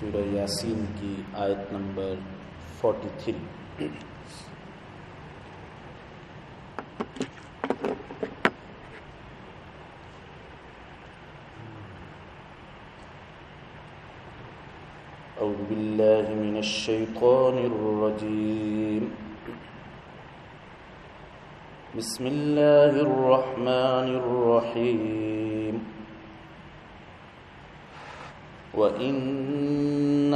سورہ یاسین کی آیت نمبر 43 أعوذ باللہ من الشیطان الرجیم۔ بسم الله الرحمن الرحيم وإن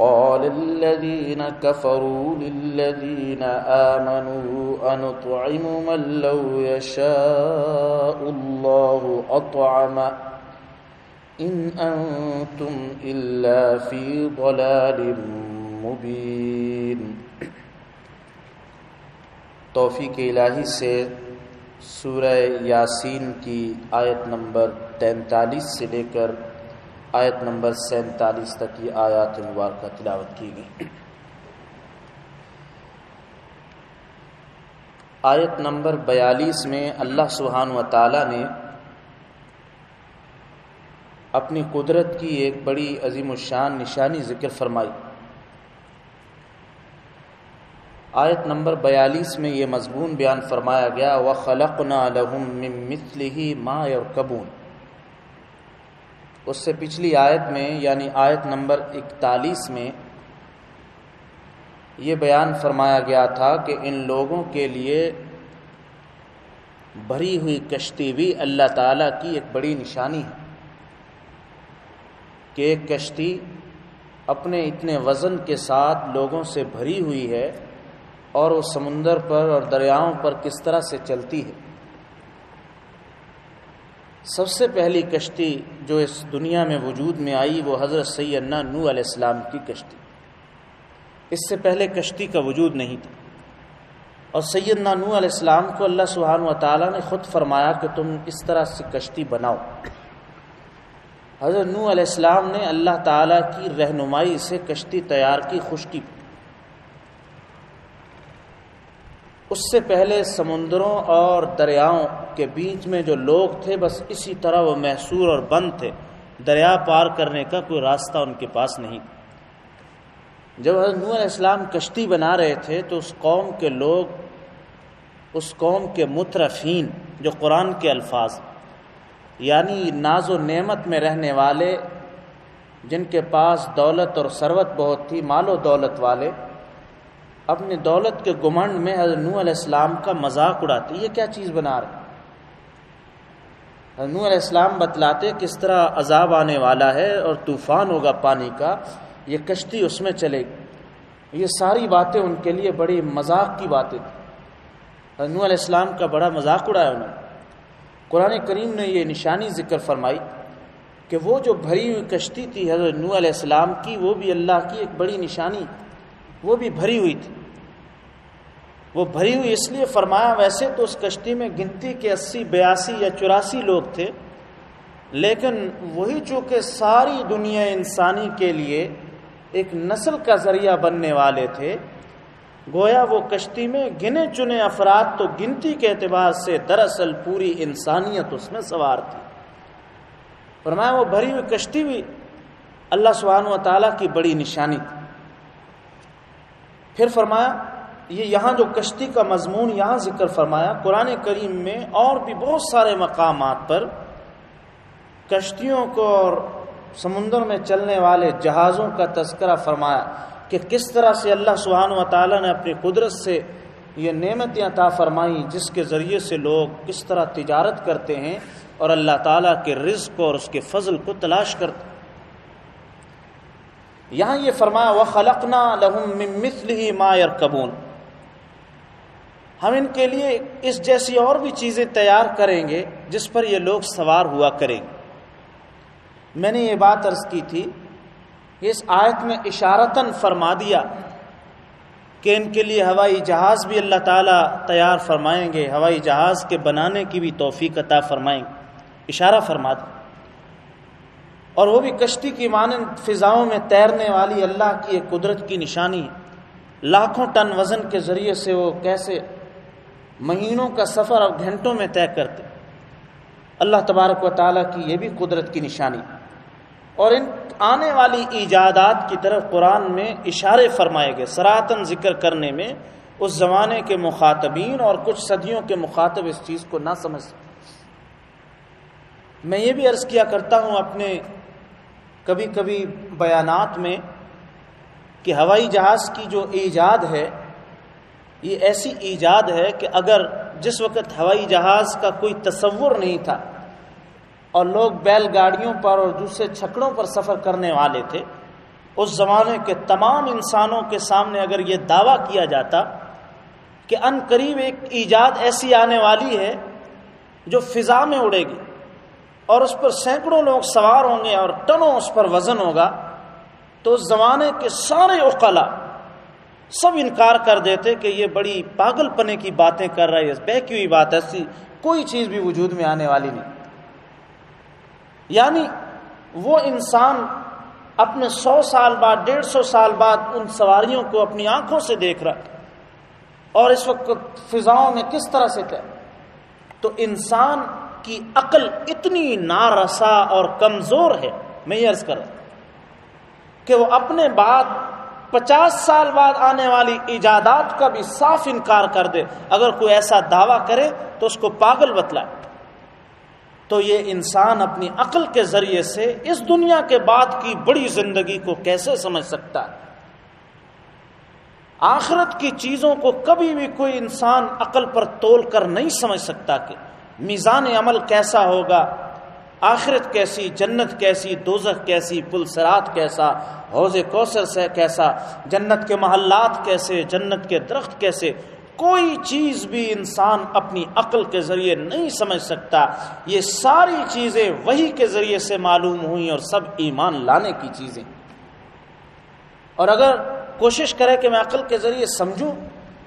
قال الذين كفروا للذين آمنوا أنطعم من لو يشاء الله أطعم إن أنتم إلا في ضلال مبين. توفیق الہی سے سورہ یاسین کی آیت نمبر تینتالیس سے لے کر آیت نمبر سینتالیس تک کی آیات مبارکہ تلاوت کی گئی۔ آیت نمبر بیالیس میں اللہ سبحانہ و تعالی نے اپنی قدرت کی ایک بڑی عظیم الشان نشانی ذکر فرمائی۔ آیت نمبر بیالیس میں یہ مضمون بیان فرمایا گیا و خلق نا لہم ما یرکبون اس سے پچھلی آیت میں یعنی آیت نمبر اکتالیس میں یہ بیان فرمایا گیا تھا کہ ان لوگوں کے لیے بھری ہوئی کشتی بھی اللہ تعالیٰ کی ایک بڑی نشانی ہے کہ ایک کشتی اپنے اتنے وزن کے ساتھ لوگوں سے بھری ہوئی ہے اور وہ سمندر پر اور دریاؤں پر کس طرح سے چلتی ہے۔ سب سے پہلی کشتی جو اس دنیا میں وجود میں آئی وہ حضرت سیدنا نو علیہ السلام کی کشتی۔ اس سے پہلے کشتی کا وجود نہیں تھا۔ اور سیدنا نو علیہ السلام کو اللہ سبحانہ و تعالیٰ نے خود فرمایا کہ تم اس طرح سے کشتی بناؤ۔ حضرت نو علیہ السلام نے اللہ تعالیٰ کی رہنمائی سے کشتی تیار کی، خشکی اس سے پہلے سمندروں اور دریاؤں کے بیچ میں جو لوگ تھے، بس اسی طرح وہ محصور اور بند تھے۔ دریا پار کرنے کا کوئی راستہ ان کے پاس نہیں جب حضرت نور علیہ السلام کشتی بنا رہے تھے، تو اس قوم کے لوگ، اس قوم کے مترفین، جو قرآن کے الفاظ یعنی ناز و نعمت میں رہنے والے، جن کے پاس دولت اور ثروت بہت تھی، مال و دولت والے اپنی دولت کے گمنڈ میں حضرت نو علیہ السلام کا مذاق اڑاتے یہ کیا چیز بنا رہے حضرت نو علیہ السلام بتلاتے کس طرح عذاب آنے والا ہے اور طوفان ہوگا پانی کا، یہ کشتی اس میں چلے گی۔ یہ ساری باتیں ان کے لیے بڑی مذاق کی باتیں تھیں۔ حضرت نو علیہ السلام کا بڑا مذاق اڑایا انہوں نے۔ قرآن کریم نے یہ نشانی ذکر فرمائی کہ وہ جو بھری ہوئی کشتی تھی حضرت نو علیہ السلام کی، وہ بھی اللہ کی ایک بڑی نشانی وہ بھی بھری ہوئی تھی۔ وہ بھری ہوئی اس لیے فرمایا، ویسے تو اس کشتی میں گنتی کے اسی، بیاسی یا چوراسی لوگ تھے، لیکن وہی چونکہ ساری دنیا انسانی کے لیے ایک نسل کا ذریعہ بننے والے تھے، گویا وہ کشتی میں گنے چنے افراد تو گنتی کے اعتبار سے دراصل پوری انسانیت اس میں سوار تھی۔ فرمایا، وہ بھری ہوئی کشتی بھی اللہ سبحانہ و تعالیٰ کی بڑی نشانی تھی۔ پھر فرمایا یہ یہاں جو کشتی کا مضمون یہاں ذکر فرمایا، قرآن کریم میں اور بھی بہت سارے مقامات پر کشتیوں کو اور سمندر میں چلنے والے جہازوں کا تذکرہ فرمایا کہ کس طرح سے اللہ سبحانہ و تعالیٰ نے اپنی قدرت سے یہ نعمتیں عطا فرمائی جس کے ذریعے سے لوگ کس طرح تجارت کرتے ہیں اور اللہ تعالیٰ کے رزق اور اس کے فضل کو تلاش کرتے یہاں یہ فرمایا وہ خلقنا لہم مثل ہی مایر کبون ہم ان کے لیے اس جیسی اور بھی چیزیں تیار کریں گے جس پر یہ لوگ سوار ہوا کریں گے۔ میں نے یہ بات عرض کی تھی، اس آیت میں اشارتاً فرما دیا کہ ان کے لیے ہوائی جہاز بھی اللہ تعالیٰ تیار فرمائیں گے، ہوائی جہاز کے بنانے کی بھی توفیق عطا فرمائیں گے۔ اشارہ فرما دیں اور وہ بھی کشتی کی مانند فضاؤں میں تیرنے والی اللہ کی ایک قدرت کی نشانی لاکھوں ٹن وزن کے ذریعے سے وہ کیسے مہینوں کا سفر اب گھنٹوں میں طے کرتے اللہ تبارک و تعالیٰ کی یہ بھی قدرت کی نشانی۔ اور ان آنے والی ایجادات کی طرف قرآن میں اشارے فرمائے گئے۔ سراتن ذکر کرنے میں اس زمانے کے مخاطبین اور کچھ صدیوں کے مخاطب اس چیز کو نہ سمجھ سکتے۔ میں یہ بھی عرض کیا کرتا ہوں اپنے کبھی کبھی بیانات میں کہ ہوائی جہاز کی جو ایجاد ہے یہ ایسی ایجاد ہے کہ اگر جس وقت ہوائی جہاز کا کوئی تصور نہیں تھا اور لوگ بیل گاڑیوں پر اور دوسرے چھکڑوں پر سفر کرنے والے تھے، اس زمانے کے تمام انسانوں کے سامنے اگر یہ دعویٰ کیا جاتا کہ ان قریب ایک ایجاد ایسی آنے والی ہے جو فضا میں اڑے گی اور اس پر سینکڑوں لوگ سوار ہوں گے اور ٹنوں اس پر وزن ہوگا، تو اس زمانے کے سارے اقلا سب انکار کر دیتے کہ یہ بڑی پاگل پنے کی باتیں کر رہے بہ کی ہوئی بات ایسی کوئی چیز بھی وجود میں آنے والی نہیں۔ یعنی وہ انسان اپنے سو سال بعد، ڈیڑھ سو سال بعد ان سواریوں کو اپنی آنکھوں سے دیکھ رہا اور اس وقت فضاؤں میں کس طرح سے کہ تو انسان کی عقل اتنی نارسا اور کمزور ہے، میں یہ عرض کر رہا کہ وہ اپنے بعد پچاس سال بعد آنے والی ایجادات کا بھی صاف انکار کر دے۔ اگر کوئی ایسا دعویٰ کرے تو اس کو پاگل بتلائے۔ تو یہ انسان اپنی عقل کے ذریعے سے اس دنیا کے بعد کی بڑی زندگی کو کیسے سمجھ سکتا ہے؟ آخرت کی چیزوں کو کبھی بھی کوئی انسان عقل پر تول کر نہیں سمجھ سکتا کہ میزان عمل کیسا ہوگا۔ آخرت کیسی، جنت کیسی، دوزخ کیسی، پلسرات کیسا، حوض کوثر سے کیسا، جنت کے محلات کیسے، جنت کے درخت کیسے، کوئی چیز بھی انسان اپنی عقل کے ذریعے نہیں سمجھ سکتا۔ یہ ساری چیزیں وہی کے ذریعے سے معلوم ہوئیں اور سب ایمان لانے کی چیزیں۔ اور اگر کوشش کرے کہ میں عقل کے ذریعے سمجھوں،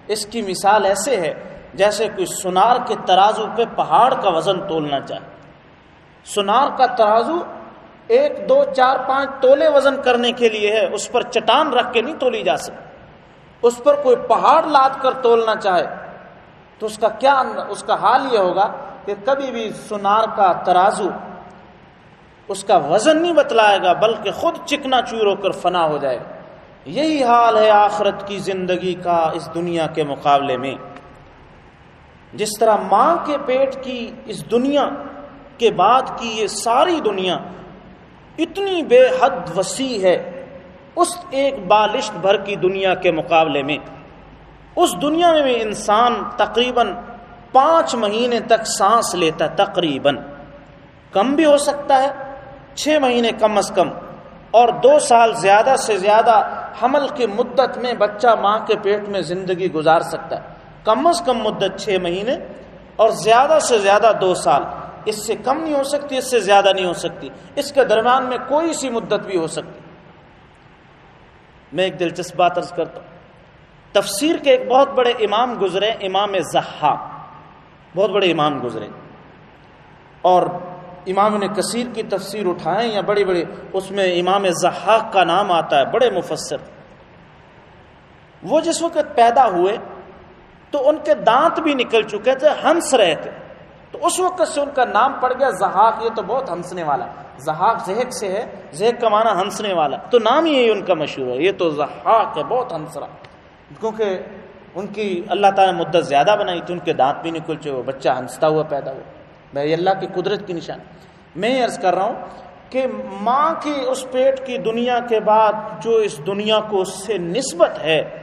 اس کی مثال ایسے ہے جیسے کوئی سنار کے ترازو پہ پہاڑ کا وزن تولنا چاہے۔ سنار کا ترازو ایک، دو، چار، پانچ تولے وزن کرنے کے لیے ہے، اس پر چٹان رکھ کے نہیں تولی جا سکتی۔ اس پر کوئی پہاڑ لاد کر تولنا چاہے تو اس کا کیا اس کا حال یہ ہوگا کہ کبھی بھی سنار کا ترازو اس کا وزن نہیں بتلائے گا، بلکہ خود چکنا چور ہو کر فنا ہو جائے گا۔ یہی حال ہے آخرت کی زندگی کا اس دنیا کے مقابلے میں۔ جس طرح ماں کے پیٹ کی اس دنیا کے بعد کی یہ ساری دنیا اتنی بے حد وسیع ہے اس ایک بالشت بھر کی دنیا کے مقابلے میں۔ اس دنیا میں بھی انسان تقریباً پانچ مہینے تک سانس لیتا تقریباً۔ کم بھی ہو سکتا ہے، چھ مہینے کم از کم۔ اور دو سال زیادہ سے زیادہ حمل کی مدت میں بچہ ماں کے پیٹ میں زندگی گزار سکتا ہے۔ کم از کم مدت چھ مہینے اور زیادہ سے زیادہ دو سال۔ اس سے کم نہیں ہو سکتی، اس سے زیادہ نہیں ہو سکتی۔ اس کے درمیان میں کوئی سی مدت بھی ہو سکتی۔ میں ایک دلچسپ بات عرض کرتا ہوں۔ تفسیر کے ایک بہت بڑے امام گزرے، امام زحا بہت بڑے امام گزرے۔ اور امام نے کثیر کی تفسیر اٹھائیں یا بڑی بڑی اس میں امام زحاق کا نام آتا ہے، بڑے مفسر۔ وہ جس وقت پیدا ہوئے تو ان کے دانت بھی نکل چکے تھے، ہنس رہے تھے۔ تو اس وقت سے ان کا نام پڑ گیا زہاق یہ تو بہت ہنسنے والا۔ زہاق زہک سے ہے، زہک کا معنی ہنسنے والا۔ تو نام ہی ان کا مشہور ہے، یہ تو زہاق ہے، بہت ہنس رہا کیونکہ ان کی اللہ تعالیٰ نے مدت زیادہ بنائی تھی، ان کے دانت بھی نکل چکے وہ بچہ ہنستا ہوا پیدا ہوا۔ بھائی اللہ کی قدرت کی نشان میں یہ عرض کر رہا ہوں کہ ماں کی اس پیٹ کی دنیا کے بعد جو اس دنیا کو اس سے نسبت ہے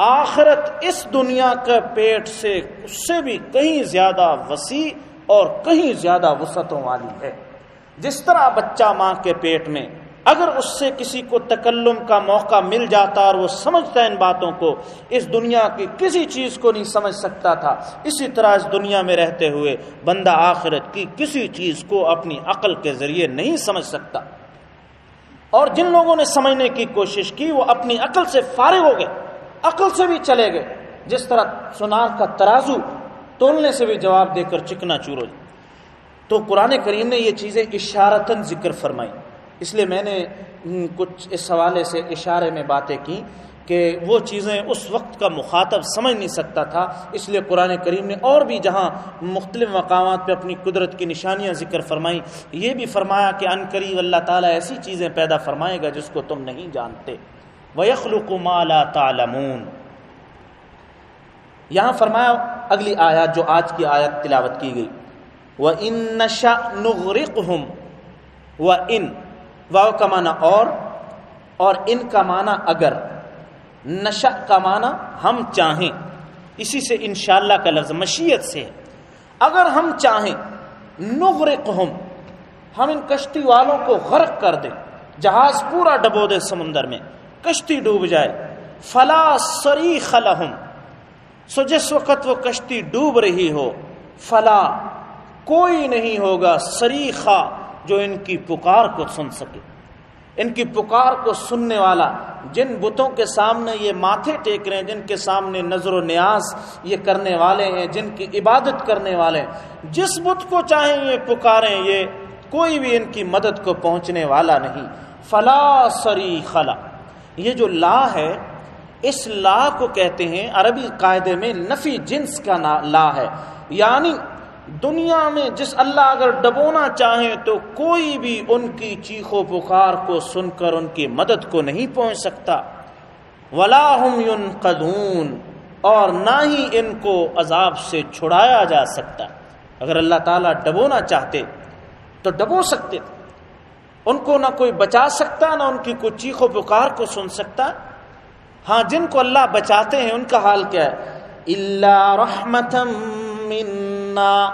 آخرت اس دنیا کے پیٹ سے اس سے بھی کہیں زیادہ وسیع اور کہیں زیادہ وسعتوں والی ہے۔ جس طرح بچہ ماں کے پیٹ میں اگر اس سے کسی کو تکلم کا موقع مل جاتا اور وہ سمجھتا ہے ان باتوں کو، اس دنیا کی کسی چیز کو نہیں سمجھ سکتا تھا۔ اسی طرح اس دنیا میں رہتے ہوئے بندہ آخرت کی کسی چیز کو اپنی عقل کے ذریعے نہیں سمجھ سکتا۔ اور جن لوگوں نے سمجھنے کی کوشش کی، وہ اپنی عقل سے فارغ ہو گئے۔ عقل سے بھی چلے گئے۔ جس طرح سنار کا ترازو تولنے سے بھی جواب دے کر چکنا چورو۔ تو قرآن کریم نے یہ چیزیں اشارتاً ذکر فرمائی اس لیے میں نے کچھ اس حوالے سے اشارے میں باتیں کی کہ وہ چیزیں اس وقت کا مخاطب سمجھ نہیں سکتا تھا۔ اس لیے قرآن کریم نے اور بھی جہاں مختلف مقامات پہ اپنی قدرت کی نشانیاں ذکر فرمائیں، یہ بھی فرمایا کہ ان قریب اللہ تعالیٰ ایسی چیزیں پیدا فرمائے گا جس کو تم نہیں جانتے۔ وَيَخْلُقُ مَا لَا تَعْلَمُونَ۔ یہاں فرمایا، اگلی آیات جو آج کی آیت تلاوت کی گئی۔ وَإِن نَشَأْ نُغْرِقْهُمْ وَإِن۔ واو کا معنی اور اور ان کا معنی اگر۔ نشا کا معنی ہم چاہیں۔ اسی سے انشاءاللہ کا لفظ مشیت سے اگر ہم چاہیں نغرقہم ہم ان کشتی والوں کو غرق کر دیں۔ جہاز پورا ڈبو دے سمندر میں۔ کشتی ڈوب جائے۔ فلا سری خلحم سو جس وقت وہ کشتی ڈوب رہی ہو، فلا کوئی نہیں ہوگا سریخا جو ان کی پکار کو سن سکے۔ ان کی پکار کو سننے والا جن بتوں کے سامنے یہ ماتھے ٹیک رہے ہیں، جن کے سامنے نظر و نیاز یہ کرنے والے ہیں، جن کی عبادت کرنے والے ہیں، جس بت کو چاہیں یہ پکاریں، یہ کوئی بھی ان کی مدد کو پہنچنے والا نہیں۔ فلا سری خلا یہ جو لا ہے، اس لا کو کہتے ہیں عربی قاعدے میں نفی جنس کا لا ہے۔ یعنی دنیا میں جس اللہ اگر ڈبونا چاہیں تو کوئی بھی ان کی چیخ و پکار کو سن کر ان کی مدد کو نہیں پہنچ سکتا۔ ولاحم قدون اور نہ ہی ان کو عذاب سے چھڑایا جا سکتا۔ اگر اللہ تعالیٰ ڈبونا چاہتے تو ڈبو سکتے۔ ان کو نہ کوئی بچا سکتا، نہ ان کی کوئی چیخ و پکار کو سن سکتا۔ ہاں جن کو اللہ بچاتے ہیں، ان کا حال کیا ہے؟ اللہ رحمتم منا۔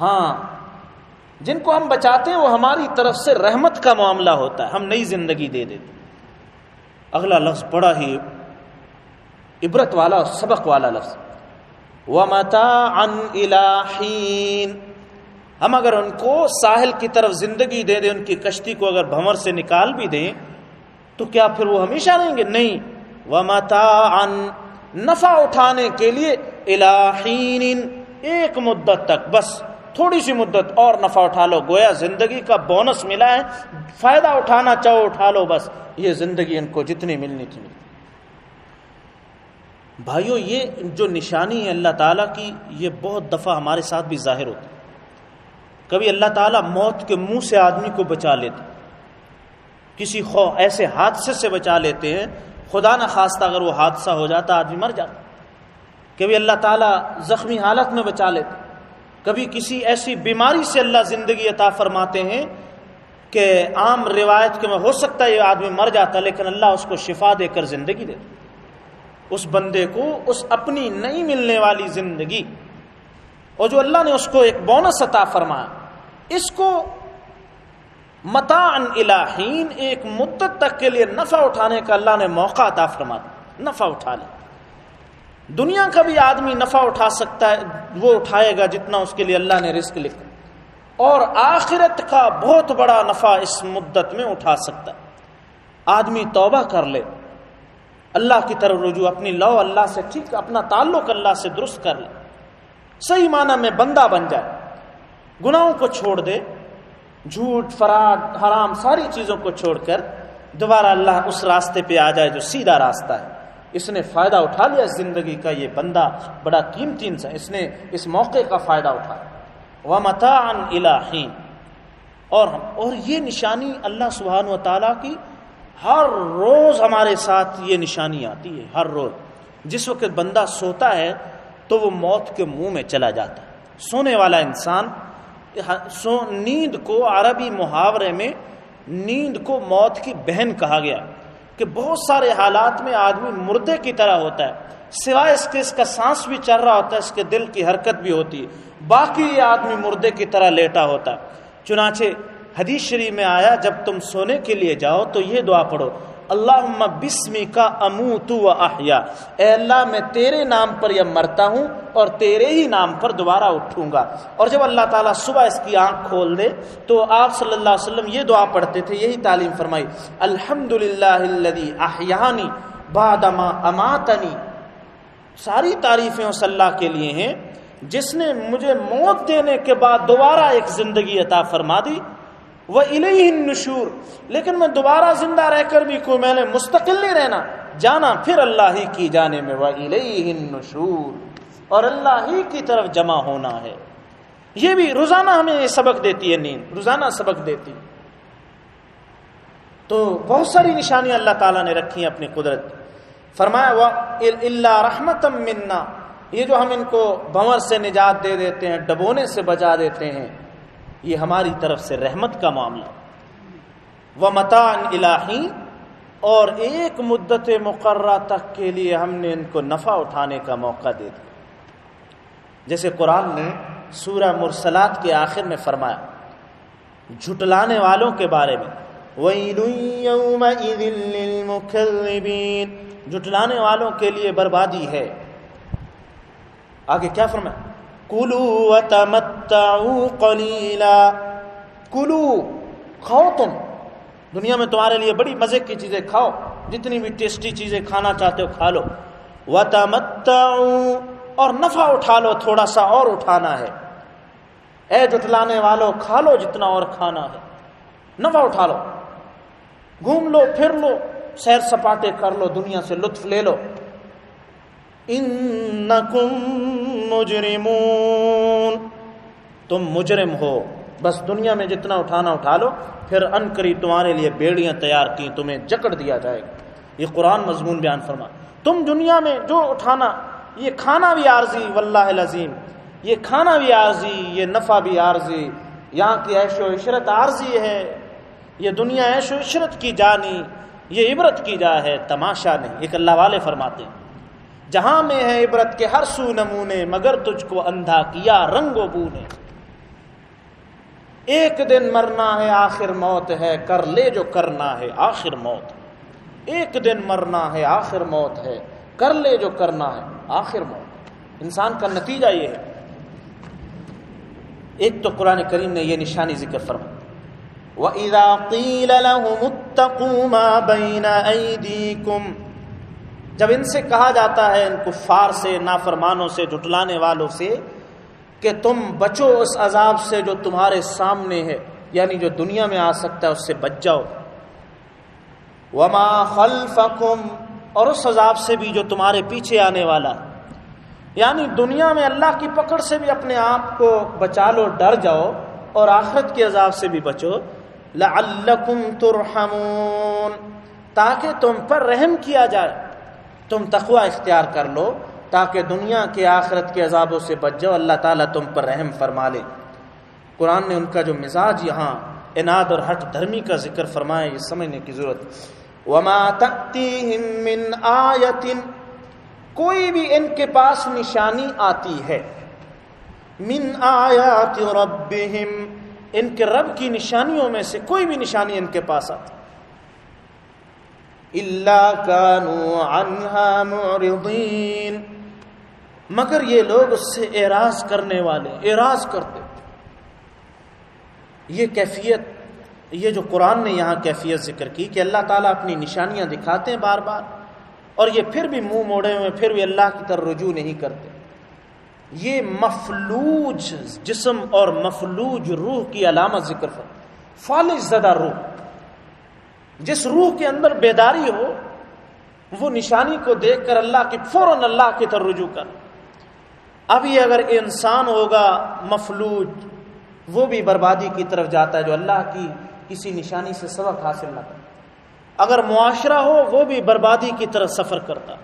ہاں جن کو ہم بچاتے ہیں، وہ ہماری طرف سے رحمت کا معاملہ ہوتا ہے، ہم نئی زندگی دے دیتے اگلا لفظ بڑا ہی عبرت والا اور سبق والا لفظ۔ و متا ان ہم اگر ان کو ساحل کی طرف زندگی دے دیں، ان کی کشتی کو اگر بھمر سے نکال بھی دیں، تو کیا پھر وہ ہمیشہ رہیں گے؟ نہیں۔ وہ متا ان نفع اٹھانے کے لیے الہین ایک مدت تک، بس تھوڑی سی مدت اور نفع اٹھا لو۔ گویا زندگی کا بونس ملا ہے، فائدہ اٹھانا چاہو اٹھا لو، بس یہ زندگی ان کو جتنی ملنی تھی۔ ملتی بھائیو، یہ جو نشانی ہے اللہ تعالیٰ کی، یہ بہت دفعہ ہمارے ساتھ بھی ظاہر ہوتی کبھی اللہ تعالیٰ موت کے منہ سے آدمی کو بچا لیتے کسی خو، ایسے حادثے سے بچا لیتے ہیں، خدا نہ خواستہ اگر وہ حادثہ ہو جاتا، آدمی مر جاتا۔ کبھی اللہ تعالیٰ زخمی حالت میں بچا لیتے کبھی کسی ایسی بیماری سے اللہ زندگی عطا فرماتے ہیں کہ عام روایت کے میں ہو سکتا ہے یہ آدمی مر جاتا، لیکن اللہ اس کو شفا دے کر زندگی دے۔ اس بندے کو اس اپنی نہیں ملنے والی زندگی اور جو اللہ نے اس کو ایک بونس عطا فرمایا، اس کو متان الہین ایک مدت تک کے لیے نفع اٹھانے کا اللہ نے موقع عطا فرما نفع اٹھا لے۔ دنیا کا بھی آدمی نفع اٹھا سکتا ہے، وہ اٹھائے گا جتنا اس کے لیے اللہ نے رزق لکھا۔ اور آخرت کا بہت بڑا نفع اس مدت میں اٹھا سکتا ہے۔ آدمی توبہ کر لے۔ اللہ کی طرف رجوع، اپنی لو اللہ سے ٹھیک، اپنا تعلق اللہ سے درست کر لے۔ صحیح معنی میں بندہ بن جائے۔ گناہوں کو چھوڑ دے، جھوٹ، فراڈ، حرام، ساری چیزوں کو چھوڑ کر دوبارہ اللہ اس راستے پہ آ جائے جو سیدھا راستہ ہے۔ اس نے فائدہ اٹھا لیا زندگی کا، یہ بندہ بڑا قیمتی انسان اس نے اس موقع کا فائدہ اٹھایا۔ وہ متان الہین اور اور یہ نشانی اللہ سبحانہ و تعالیٰ کی ہر روز ہمارے ساتھ یہ نشانی آتی ہے، ہر روز۔ جس وقت بندہ سوتا ہے تو وہ موت کے منہ میں چلا جاتا ہے۔ سونے والا انسان، سو، نیند کو عربی محاورے میں نیند کو موت کی بہن کہا گیا کہ بہت سارے حالات میں آدمی مردے کی طرح ہوتا ہے۔ سوائے اس کے، اس کا سانس بھی چل رہا ہوتا ہے، اس کے دل کی حرکت بھی ہوتی ہے۔ باقی یہ آدمی مردے کی طرح لیٹا ہوتا ہے۔ چنانچہ حدیث شریف میں آیا، جب تم سونے کے لیے جاؤ تو یہ دعا پڑھو اللہ بسمی کا امو تو احیا۔ اے اللہ، میں تیرے نام پر یہ مرتا ہوں اور تیرے ہی نام پر دوبارہ اٹھوں گا۔ اور جب اللہ تعالیٰ صبح اس کی آنکھ کھول دے، تو آپ صلی اللہ علیہ وسلم یہ دعا پڑھتے تھے، یہی تعلیم فرمائی الحمد للہ احیانی بادما اماتنی۔ ساری تعریفیں اس اللہ کے لیے ہیں، جس نے مجھے موت دینے کے بعد دوبارہ ایک زندگی عطا فرما دی۔ وہ الہی نشور لیکن میں دوبارہ زندہ رہ کر بھی کوئی میں نے مستقل نہیں رہنا، جانا پھر اللہ ہی کی جانے میں وہ الہی نشور اور اللہ ہی کی طرف جمع ہونا ہے۔ یہ بھی روزانہ ہمیں یہ سبق دیتی ہے نیند، روزانہ سبق دیتی تو بہت ساری نشانیاں اللہ تعالیٰ نے رکھی ہیں اپنی قدرت۔ فرمایا وہ اللہ رحمت منا۔ یہ جو ہم ان کو بنور سے نجات دے دیتے ہیں، ڈبونے سے بجا دیتے ہیں۔ یہ ہماری طرف سے رحمت کا معاملہ وہ متان الہی اور ایک مدت مقررہ تک کے لیے ہم نے ان کو نفع اٹھانے کا موقع دے دیا۔ جیسے قرآن نے سورہ مرسلات کے آخر میں فرمایا، جھٹلانے والوں کے بارے میں جھٹلانے والوں کے لیے بربادی ہے۔ آگے کیا فرمایا؟ کلو قلیلا کلو کھاؤ تم. دنیا میں تمہارے لیے بڑی مزے کی چیزیں کھاؤ، جتنی بھی ٹیسٹی چیزیں کھانا چاہتے ہو کھا لو. اور نفع اٹھا لو، تھوڑا سا اور اٹھانا ہے. اے جٹلانے والو، کھا لو جتنا اور کھانا ہے. نفع اٹھا لو. گھوم لو، پھر لو، سیر سپاٹے کر لو، دنیا سے لطف لے لو. انکم مجرمون۔ تم مجرم ہو۔ بس دنیا میں جتنا اٹھانا اٹھا لو، پھر ان کری تمہارے لیے بیڑیاں تیار کی تمہیں جکڑ دیا جائے گا۔ یہ قرآن مضمون بیان فرما تم دنیا میں جو اٹھانا، یہ کھانا بھی عارضی، واللہ العظیم۔ یہ کھانا بھی عارضی، یہ نفع بھی عارضی۔ یہاں کی عیش و عشرت عارضی ہے۔ یہ دنیا عیش و عشرت کی جانی، یہ عبرت کی جا ہے، تماشا نہیں۔ ایک اللہ والے فرماتے ہیں۔ جہاں میں ہے عبرت کے ہر سو نمونے، مگر تجھ کو اندھا کیا رنگ و بو نے۔ ایک دن مرنا ہے، آخر موت ہے، کر لے جو کرنا ہے، آخر موت۔ ایک دن مرنا ہے، آخر موت ہے، کر لے جو کرنا ہے، آخر موت۔ انسان کا نتیجہ یہ ہے۔ ایک تو قرآن کریم نے یہ نشانی ذکر فرما وَإِذَا قِيلَ لَهُمُ اتَّقُوا مَا بَيْنَ أَيْدِيكُمْ جب ان سے کہا جاتا ہے، ان کفار سے، نافرمانوں سے جٹلانے والوں سے، کہ تم بچو اس عذاب سے جو تمہارے سامنے ہے یعنی جو دنیا میں آ سکتا ہے، اس سے بچ جاؤ۔ وما خلفکم اور اس عذاب سے بھی جو تمہارے پیچھے آنے والا۔ یعنی دنیا میں اللہ کی پکڑ سے بھی اپنے آپ کو بچا لو، ڈر جاؤ، اور آخرت کے عذاب سے بھی بچو۔ لعلکم ترحمون، تاکہ تم پر رحم کیا جائے۔ تم تقوی اختیار کر لو تاکہ دنیا کے آخرت کے عذابوں سے بچ جاؤ، اللہ تعالیٰ تم پر رحم فرما لے۔ قرآن نے ان کا جو مزاج یہاں اناد اور ہٹ دھرمی کا ذکر فرمایا، یہ سمجھنے کی ضرورت۔ وما من آیت کوئی بھی ان کے پاس نشانی آتی ہے۔ من آیات ربہم ان کے رب کی نشانیوں میں سے کوئی بھی نشانی ان کے پاس آتی۔ اللہ عنہا معرضین مگر یہ لوگ اس سے اعراض کرنے والے، اعراض کرتے۔ یہ کیفیت، یہ جو قرآن نے یہاں کیفیت ذکر کی کہ اللہ تعالیٰ اپنی نشانیاں دکھاتے ہیں بار بار، اور یہ پھر بھی منہ موڑے ہوئے، پھر بھی اللہ کی طرف رجوع نہیں کرتے۔ یہ مفلوج جسم اور مفلوج روح کی علامت ذکر فالج زدہ روح۔ جس روح کے اندر بیداری ہو، وہ نشانی کو دیکھ کر اللہ کی، فوراً اللہ کی طرف رجوع کر۔ ابھی اگر انسان ہوگا مفلوج، وہ بھی بربادی کی طرف جاتا ہے جو اللہ کی کسی نشانی سے سبق حاصل نہ کرتا اگر معاشرہ ہو، وہ بھی بربادی کی طرف سفر کرتا۔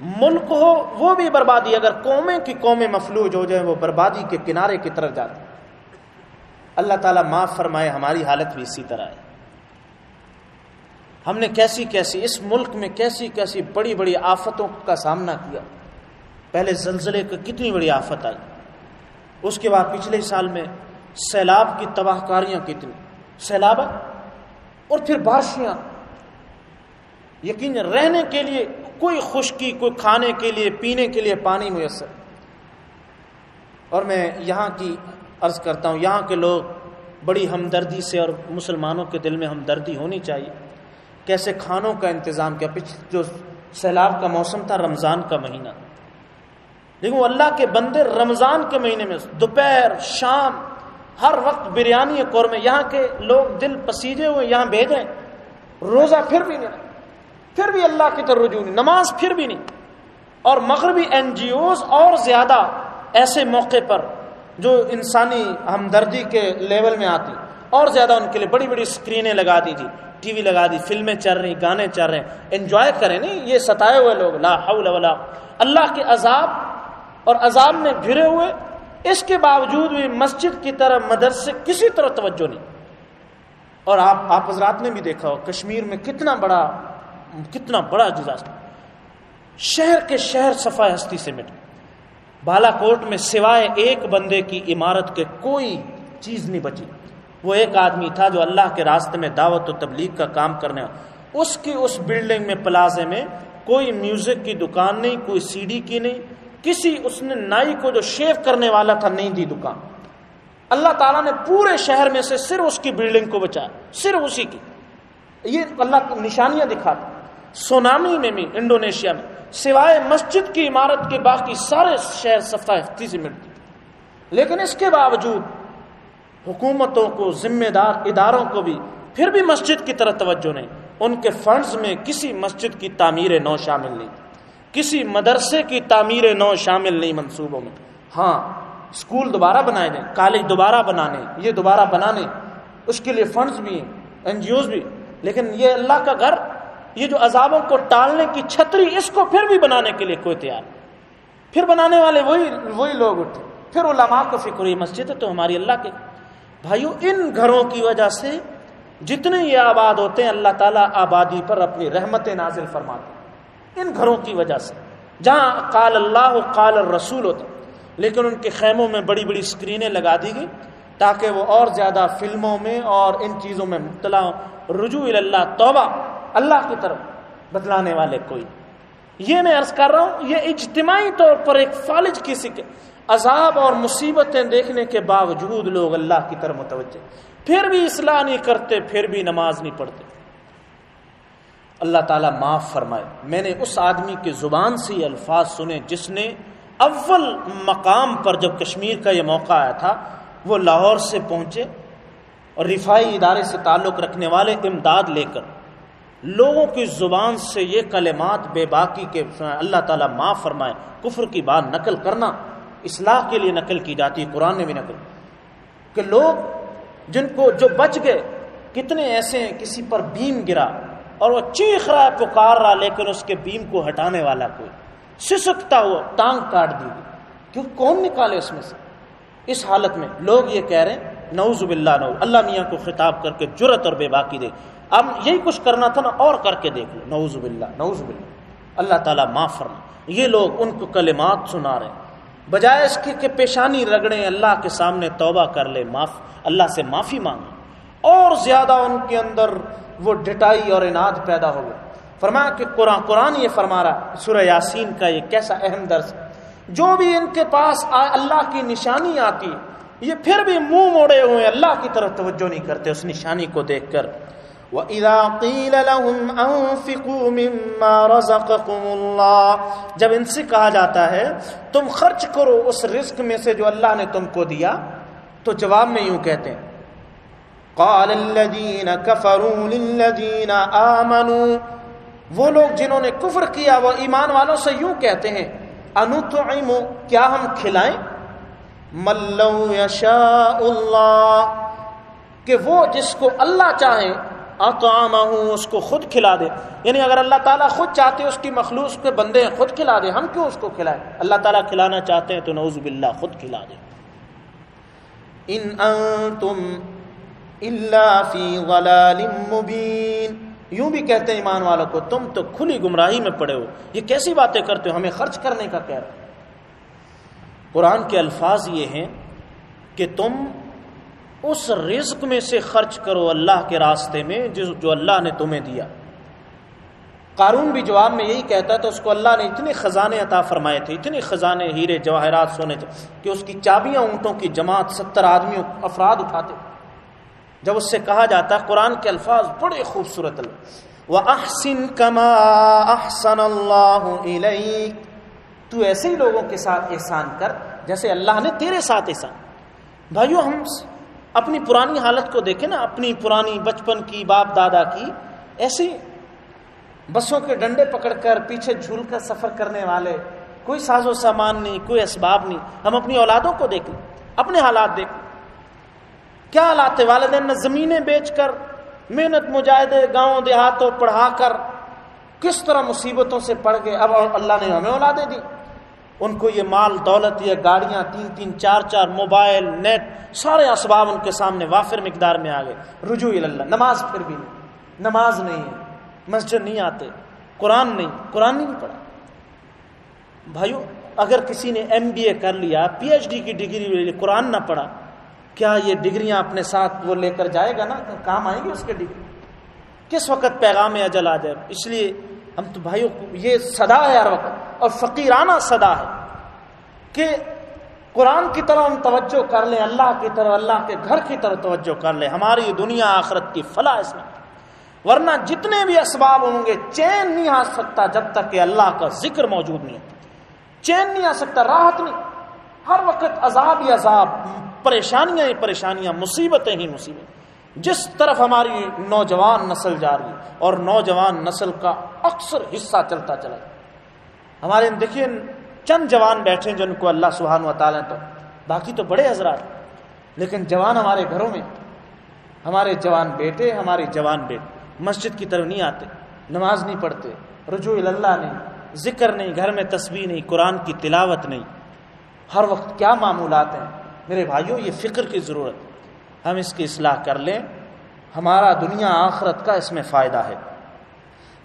ملک ہو، وہ بھی بربادی۔ اگر قومیں کی قومیں مفلوج ہو جائیں، وہ بربادی کے کنارے کی طرف جاتے۔ اللہ تعالیٰ معاف فرمائے، ہماری حالت بھی اسی طرح ہے۔ ہم نے کیسی کیسی اس ملک میں کیسی کیسی بڑی بڑی آفتوں کا سامنا کیا۔ پہلے زلزلے کا کتنی بڑی آفت آئی۔ اس کے بعد پچھلے سال میں سیلاب کی تباہ کاریاں کتنی۔ سیلاب اور پھر بارشیاں۔ یقین رہنے کے لیے کوئی خشکی، کوئی کھانے کے لیے، پینے کے لیے پانی میسر۔ اور میں یہاں کی عرض کرتا ہوں، یہاں کے لوگ بڑی ہمدردی سے اور مسلمانوں کے دل میں ہمدردی ہونی چاہیے۔ کیسے کھانوں کا انتظام کیا پچھ جو سیلاب کا موسم تھا، رمضان کا مہینہ۔ لیکن وہ اللہ کے بندے رمضان کے مہینے میں، دوپہر، شام، ہر وقت بریانی قورمے یہاں کے لوگ دل پسیجے ہوئے، یہاں بھیجیں روزہ پھر بھی نہیں پھر بھی اللہ کی طرف رجوع نہیں، نماز پھر بھی نہیں۔ اور مغربی این جی اوز اور زیادہ ایسے موقع پر جو انسانی ہمدردی کے لیول میں آتی۔ اور زیادہ ان کے لیے بڑی بڑی اسکرینیں لگا دیجیے ٹی وی لگا دی، فلمیں چل رہی، گانے چل رہے ہیں۔ انجوائے کریں، نہیں، یہ ستائے ہوئے لوگ۔ لا حول ولا۔ اللہ کے عذاب اور عذاب میں گھرے ہوئے، اس کے باوجود بھی مسجد کی طرح مدرسے، کسی طرح توجہ نہیں۔ اور آپ آپ حضرات نے بھی دیکھا ہو، کشمیر میں کتنا بڑا کتنا بڑا ڈیزاسٹر شہر کے شہر صفائی ہستی سے مٹ بالا کوٹ میں سوائے ایک بندے کی عمارت کے کوئی چیز نہیں بچی۔ وہ ایک آدمی تھا جو اللہ کے راستے میں دعوت و تبلیغ کا کام کرنے اس کی اس بلڈنگ میں پلازے میں کوئی میوزک کی دکان نہیں، کوئی سی ڈی کی نہیں، کسی اس نے نائی کو جو شیو کرنے والا تھا نہیں دی دکان۔ اللہ تعالیٰ نے پورے شہر میں سے صرف اس کی بلڈنگ کو بچایا، صرف اسی کی۔ یہ اللہ کی نشانیاں دکھاتا سونامی میں بھی، انڈونیشیا میں۔ سوائے مسجد کی عمارت کے باقی سارے شہر صفائی سے ملتی لیکن اس کے باوجود حکومتوں کو ذمہ دار اداروں کو بھی پھر بھی مسجد کی طرف توجہ نہیں۔ ان کے فنڈز میں کسی مسجد کی تعمیر نو شامل نہیں۔ کسی مدرسے کی تعمیر نو شامل نہیں منصوبوں میں۔ ہاں اسکول دوبارہ بنائے جائیں کالج دوبارہ بنانے، یہ دوبارہ بنانے، اس کے لیے فنڈز بھی ہیں این جی اوز بھی۔ لیکن یہ اللہ کا گھر، یہ جو عذابوں کو ٹالنے کی چھتری، اس کو پھر بھی بنانے کے لیے کوئی تیار پھر بنانے والے وہی وہی لوگ اٹھے پھر علماء کو فکر ہوئی مسجد ہے تو ہماری اللہ کے بھائیو، ان گھروں کی وجہ سے جتنے یہ آباد ہوتے ہیں، اللہ تعالیٰ آبادی پر اپنی رحمت نازل فرماتے ان گھروں کی وجہ سے۔ جہاں قال اللہ، قال الرسول ہوتا، لیکن ان کے خیموں میں بڑی بڑی اسکرینیں لگا دی گئی تاکہ وہ اور زیادہ فلموں میں اور ان چیزوں میں مبتلا ہوں۔ رجوع اللہ، توبہ اللہ کی طرف بدلانے والے کوئی۔ یہ میں عرض کر رہا ہوں، یہ اجتماعی طور پر ایک فالج کسی کے عذاب اور مصیبتیں دیکھنے کے باوجود لوگ اللہ کی طرف متوجہ پھر بھی اصلاح نہیں کرتے، پھر بھی نماز نہیں پڑھتے۔ اللہ تعالیٰ معاف فرمائے۔ میں نے اس آدمی کے زبان سے یہ الفاظ سنے جس نے اول مقام پر جب کشمیر کا یہ موقع آیا تھا، وہ لاہور سے پہنچے اور رفائی ادارے سے تعلق رکھنے والے امداد لے کر لوگوں کی زبان سے یہ کلمات بے باقی کے اللہ تعالیٰ معاف فرمائے۔ کفر کی بات نقل کرنا۔ اصلاح کے لیے نقل کی جاتی ہے، قرآن نے بھی نقل۔ کہ لوگ جن کو جو بچ گئے، کتنے ایسے ہیں، کسی پر بیم گرا اور وہ چیخ رہا ہے پکار رہا، لیکن اس کے بیم کو ہٹانے والا کوئی۔ سسکتا ہوا، ٹانگ کاٹ دی گئی۔ کیوں؟ کون نکالے اس میں سے؟ اس حالت میں لوگ یہ کہہ رہے ہیں، نعوذ باللہ نو اللہ میاں کو خطاب کر کے جرت اور بے باقی دے۔ اب یہی کچھ کرنا تھا نا، اور کر کے دیکھ لو۔ نعوذ باللہ نعوذ باللہ۔ اللہ تعالیٰ معاف فرما۔ یہ لوگ ان کو کلمات سنا رہے ہیں۔ بجائے اس کے کہ پیشانی رگڑے اللہ کے سامنے توبہ کر لے، معاف، اللہ سے معافی مانگے اور زیادہ ان کے اندر وہ ڈٹائی اور اناد پیدا ہو گئے۔ فرمایا کہ قرآن قرآن یہ فرما رہا سورہ یاسین کا یہ کیسا اہم درس جو بھی ان کے پاس اللہ کی نشانی آتی یہ پھر بھی منہ موڑے ہوئے اللہ کی طرف توجہ نہیں کرتے، اس نشانی کو دیکھ کر۔ وَإِذَا قِيلَ لَهُمْ أَنفِقُوا مِمَّا رَزَقَكُمُ اللَّهِ جب ان سے کہا جاتا ہے، تم خرچ کرو اس رزق میں سے جو اللہ نے تم کو دیا، تو جواب میں یوں کہتے ہیں، قَالَ الَّذِينَ كَفَرُوا لِلَّذِينَ آمَنُوا۔ وہ لوگ جنہوں نے کفر کیا، وہ ایمان والوں سے یوں کہتے ہیں انُتعِمُ کیا ہم کھلائیں؟ مَلَّوْ يَشَاءُ اللَّهِ، کہ وہ جس کو اللہ چاہیں ہوں اس کو خود کھلا دے۔ یعنی اگر اللہ تعالیٰ خود چاہتے اس کی مخلوق کے بندے ہیں، خود کھلا دے۔ ہم کیوں اس کو کھلائیں؟ اللہ تعالیٰ کھلانا چاہتے ہیں تو نعوذ باللہ، خود کھلا دے۔ ان انتم الا فی غلال مبین۔ یوں بھی کہتے ہیں ایمان والوں کو، تم تو کھلی گمراہی میں پڑے ہو۔ یہ کیسی باتیں کرتے ہو؟ ہمیں خرچ کرنے کا کہہ رہے قرآن کے الفاظ یہ ہیں کہ تم اس رزق میں سے خرچ کرو اللہ کے راستے میں جو اللہ نے تمہیں دیا۔ قارون بھی جواب میں یہی کہتا تو اس کو اللہ نے اتنے خزانے عطا فرمائے تھے، اتنے خزانے ہیرے جواہرات سونے تھے کہ اس کی چابیاں اونٹوں کی جماعت ستر آدمیوں افراد اٹھاتے۔ جب اس سے کہا جاتا ہے، قرآن کے الفاظ بڑے خوبصورت وہ احسن کما احسن اللہ تو ایسے ہی لوگوں کے ساتھ احسان کر جیسے اللہ نے تیرے ساتھ احسان۔ بھائیو، ہم اپنی پرانی حالت کو دیکھیں نا، اپنی پرانی بچپن کی، باپ دادا کی، ایسی بسوں کے ڈنڈے پکڑ کر، پیچھے جھول کر سفر کرنے والے، کوئی ساز و سامان نہیں، کوئی اسباب نہیں۔ ہم اپنی اولادوں کو دیکھیں، اپنے حالات دیکھیں۔ کیا حالات ہے والدین نے زمینیں بیچ کر، محنت مجاہدے، گاؤں دیہاتوں پڑھا کر، کس طرح مصیبتوں سے پڑھ گئے؟ اب اللہ نے ہمیں اولادیں دی۔ ان کو یہ مال، دولت، یہ گاڑیاں، تین تین، چار چار، موبائل، نیٹ، سارے اسباب ان کے سامنے وافر مقدار میں آ گئے۔ رجوع اللہ، نماز پھر بھی نہیں۔ نماز نہیں ہے، مسجد نہیں آتے، قرآن نہیں قرآن نہیں پڑھا۔ بھائیو، اگر کسی نے ایم بی اے کر لیا، پی ایچ ڈی کی ڈگری قرآن نہ پڑھا، کیا یہ ڈگریاں اپنے ساتھ وہ لے کر جائے گا نا؟ کام آئیں گے اس کے ڈگری؟ کس وقت پیغام اجل آ جائے؟ اس لیے ہم تو بھائیو یہ صدا ہے ہر وقت، اور فقیرانہ صدا ہے کہ قرآن کی طرح ہم توجہ کر لیں، اللہ کی طرح، اللہ کے گھر کی طرح توجہ کر لیں، ہماری دنیا آخرت کی فلاح اس میں۔ ورنہ جتنے بھی اسباب ہوں گے، چین نہیں آ سکتا جب تک کہ اللہ کا ذکر موجود نہیں۔ چین نہیں آ سکتا، راحت نہیں۔ ہر وقت عذاب ہی عذاب، پریشانیاں ہی پریشانیاں، مصیبتیں ہی مصیبت جس طرف ہماری نوجوان نسل جا رہی ہے اور نوجوان نسل کا اکثر حصہ چلتا چلا ہمارے دیکھیے، چند جوان بیٹھے ہیں جن کو اللہ سبحانہ و تعالیٰ تو، باقی تو بڑے حضرات لیکن جوان ہمارے گھروں میں، ہمارے جوان بیٹے ہمارے جوان بیٹے مسجد کی طرف نہیں آتے، نماز نہیں پڑھتے، رجوع اللہ نہیں، ذکر نہیں، گھر میں تسبیح نہیں، قرآن کی تلاوت نہیں۔ ہر وقت کیا معمولات ہیں؟ میرے بھائیوں یہ فکر کی ضرورت ہے۔ ہم اس کی اصلاح کر لیں، ہمارا دنیا آخرت کا اس میں فائدہ ہے۔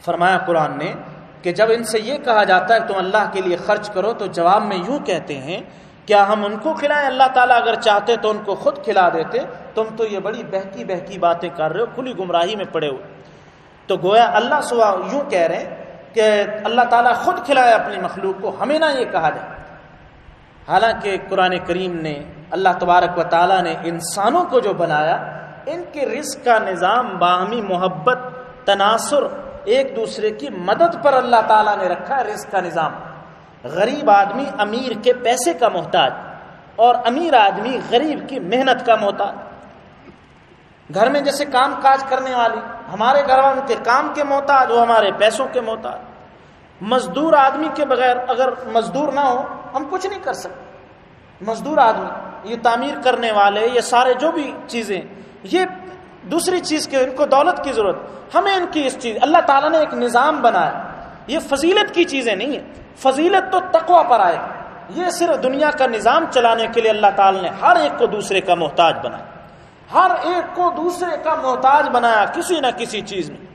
فرمایا قرآن نے کہ جب ان سے یہ کہا جاتا ہے تم اللہ کے لیے خرچ کرو، تو جواب میں یوں کہتے ہیں، کیا ہم ان کو کھلائیں؟ اللہ تعالیٰ اگر چاہتے تو ان کو خود کھلا دیتے۔ تم تو یہ بڑی بہکی بہکی باتیں کر رہے ہو، کھلی گمراہی میں پڑے ہو۔ تو گویا اللہ سوا یوں کہہ رہے ہیں کہ اللہ تعالیٰ خود کھلائے اپنی مخلوق کو، ہمیں نہ یہ کہا جائے۔ حالانکہ قرآن کریم نے اللہ تبارک و تعالیٰ نے انسانوں کو جو بنایا، ان کے رزق کا نظام، باہمی محبت تناسر ایک دوسرے کی مدد پر اللہ تعالیٰ نے رکھا رزق کا نظام۔ غریب آدمی امیر کے پیسے کا محتاج اور امیر آدمی غریب کی محنت کا محتاج۔ گھر میں جیسے کام کاج کرنے والی، ہمارے گھر والوں کے کام کے محتاج، وہ ہمارے پیسوں کے محتاج۔ مزدور آدمی کے بغیر اگر مزدور نہ ہو، ہم کچھ نہیں کر سکتے۔ مزدور آدمی یہ تعمیر کرنے والے، یہ سارے جو بھی چیزیں، یہ دوسری چیز کے، ان کو دولت کی ضرورت، ہمیں ان کی اس چیز، اللہ تعالیٰ نے ایک نظام بنایا۔ یہ فضیلت کی چیزیں نہیں ہیں۔ فضیلت تو تقوا پر آئے۔ یہ صرف دنیا کا نظام چلانے کے لیے اللہ تعالیٰ نے ہر ایک کو دوسرے کا محتاج بنایا۔ ہر ایک کو دوسرے کا محتاج بنایا کسی نہ کسی چیز میں۔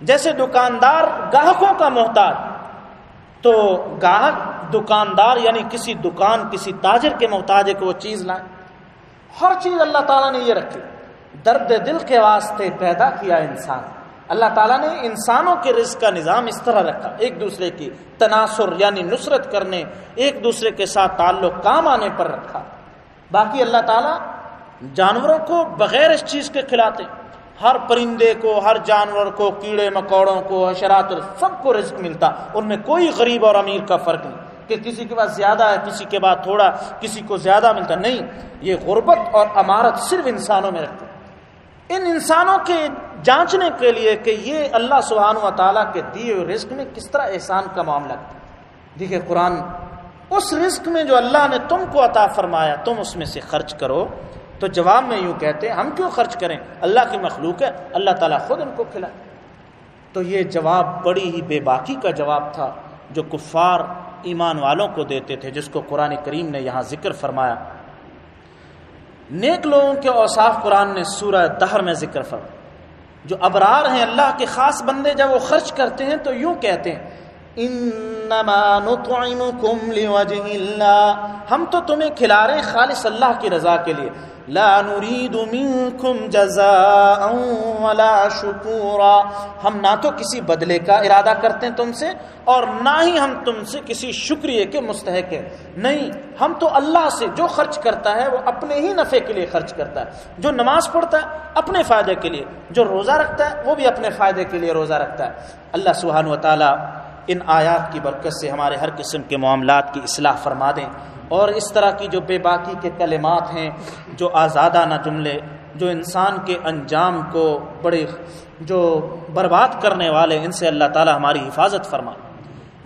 جیسے دکاندار گاہکوں کا محتاج، تو گاہک دکاندار یعنی کسی دکان، کسی تاجر کے محتاج ہے کہ وہ چیز لائے۔ ہر چیز اللہ تعالیٰ نے یہ رکھی۔ درد دل کے واسطے پیدا کیا انسان۔ اللہ تعالیٰ نے انسانوں کے رزق کا نظام اس طرح رکھا۔ ایک دوسرے کی تناسر یعنی نصرت کرنے، ایک دوسرے کے ساتھ تعلق کام آنے پر رکھا۔ باقی اللہ تعالیٰ جانوروں کو بغیر اس چیز کے کھلاتے، ہر پرندے کو، ہر جانور کو، کیڑے، مکوڑوں کو، حشرات، سب کو رزق ملتا۔ ان میں کوئی غریب اور امیر کا فرق نہیں۔ کہ کسی کے پاس زیادہ ہے، کسی کے بعد تھوڑا، کسی کو زیادہ ملتا نہیں، یہ غربت اور امارت صرف انسانوں میں رکھتے ان انسانوں کے جانچنے کے لیے کہ یہ اللہ سبحانہ و تعالیٰ کے دیے ہوئے رزق میں کس طرح احسان کا معاملہ دیکھیے قرآن، اس رزق میں جو اللہ نے تم کو عطا فرمایا، تم اس میں سے خرچ کرو۔ تو جواب میں یوں کہتے ہیں، ہم کیوں خرچ کریں؟ اللہ کی مخلوق ہے، اللہ تعالیٰ خود ان کو کھلائے۔ تو یہ جواب بڑی ہی بے باکی کا جواب تھا، جو کفار ایمان والوں کو دیتے تھے، جس کو قرآن کریم نے یہاں ذکر فرمایا۔ نیک لوگوں کے اوصاف قرآن نے سورہ دہر میں ذکر فرمایا۔ جو ابرار ہیں اللہ کے خاص بندے، جب وہ خرچ کرتے ہیں تو یوں کہتے ہیں، انما نطعمکم لوجہ اللہ۔ ہم تو تمہیں کھلا رہے ہیں خالص اللہ کی رضا کے لیے۔ لا نريد منكم جزاء ولا شکورا ہم نہ تو کسی بدلے کا ارادہ کرتے ہیں تم سے، اور نہ ہی ہم تم سے کسی شکریہ کے مستحق ہیں۔ نہیں، ہم تو اللہ سے جو خرچ کرتا ہے، وہ اپنے ہی نفع کے لیے خرچ کرتا ہے۔ جو نماز پڑھتا ہے، اپنے فائدے کے لیے۔ جو روزہ رکھتا ہے، وہ بھی اپنے فائدے کے لیے روزہ رکھتا ہے۔ اللہ سبحانہ و تعالی ان آیات کی برکت سے ہمارے ہر قسم کے معاملات کی اصلاح فرما دیں اور اس طرح کی جو بے باکی کے کلمات ہیں، جو آزادانہ جملے، جو انسان کے انجام کو بڑے جو برباد کرنے والے، ان سے اللہ تعالی ہماری حفاظت فرما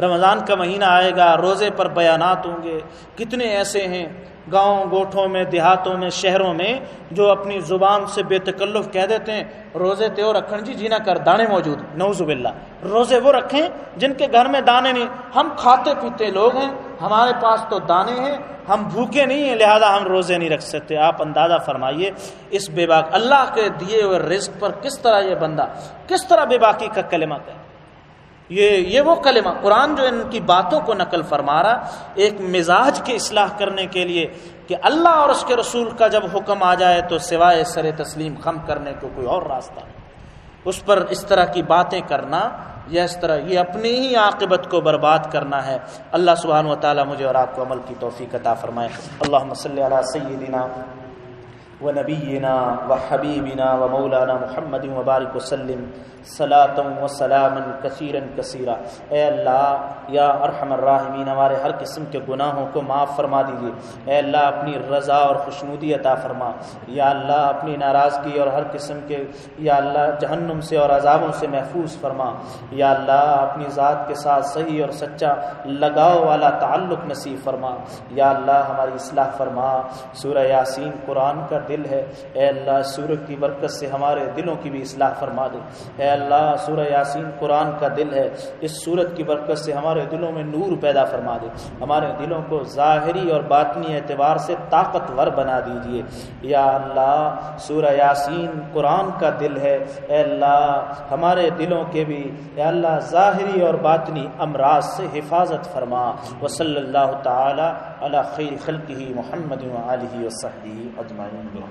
رمضان کا مہینہ آئے گا، روزے پر بیانات ہوں گے، کتنے ایسے ہیں گاؤں، گوٹھوں میں، دیہاتوں میں، شہروں میں جو اپنی زبان سے بے تکلف کہہ دیتے ہیں، روزے تیو رکھن جی جینا کر دانے موجود نوز باللہ۔ روزے وہ رکھیں جن کے گھر میں دانے نہیں۔ ہم کھاتے پیتے لوگ ہیں، ہمارے پاس تو دانے ہیں، ہم بھوکے نہیں ہیں، لہذا ہم روزے نہیں رکھ سکتے۔ آپ اندازہ فرمائیے اس بے باک اللہ کے دیے ہوئے رزق پر کس طرح یہ بندہ، کس طرح بے باکی کا کلمہ کہ یہ یہ وہ کلمہ قرآن جو ان کی باتوں کو نقل فرما رہا، ایک مزاج کی اصلاح کرنے کے لیے کہ اللہ اور اس کے رسول کا جب حکم آ جائے تو سوائے سر تسلیم خم کرنے کو کوئی اور راستہ نہیں۔ اس پر اس طرح کی باتیں کرنا، یا اس طرح یہ اپنی ہی عاقبت کو برباد کرنا ہے۔ اللہ سبحانہ و تعالیٰ مجھے اور آپ کو عمل کی توفیق عطا فرمائے۔ اللہ صلی علی سیدنا و نبینا و حبیبنا و مولانا محمد وبارک وسلم صلاۃم و سلام کثیرا کثیرہ اے اللہ، یا ارحم الراحمین، ہمارے ہر قسم کے گناہوں کو معاف فرما دیجیے۔ اے اللہ، اپنی رضا اور خوشنودی عطا فرما۔ یا اللہ، اپنی ناراضگی اور ہر قسم کے، یا اللہ، جہنم سے اور عذابوں سے محفوظ فرما۔ یا اللہ، اپنی ذات کے ساتھ صحیح اور سچا لگاؤ والا تعلق نصیب فرما۔ یا اللہ، ہماری اصلاح فرما۔ سورہ یاسین قرآن کا دل ہے۔ اے اللہ سورہ کی برکت سے ہمارے دلوں کی بھی اصلاح فرما دے۔ اے اللہ، سورہ یاسین قرآن کا دل ہے۔ اس صورت کی برکت سے ہمارے دلوں میں نور پیدا فرما دے۔ ہمارے دلوں کو ظاہری اور باطنی اعتبار سے طاقتور بنا دیجیے۔ یا اللہ، سورہ یاسین قرآن کا دل ہے۔ اے اللہ، ہمارے دلوں کے بھی، اے اللہ، ظاہری اور باطنی امراض سے حفاظت فرما۔ و صلی اللہ تعالی علی خیر خلقہ محمد علیہ وصحبہ اجمعین۔ الله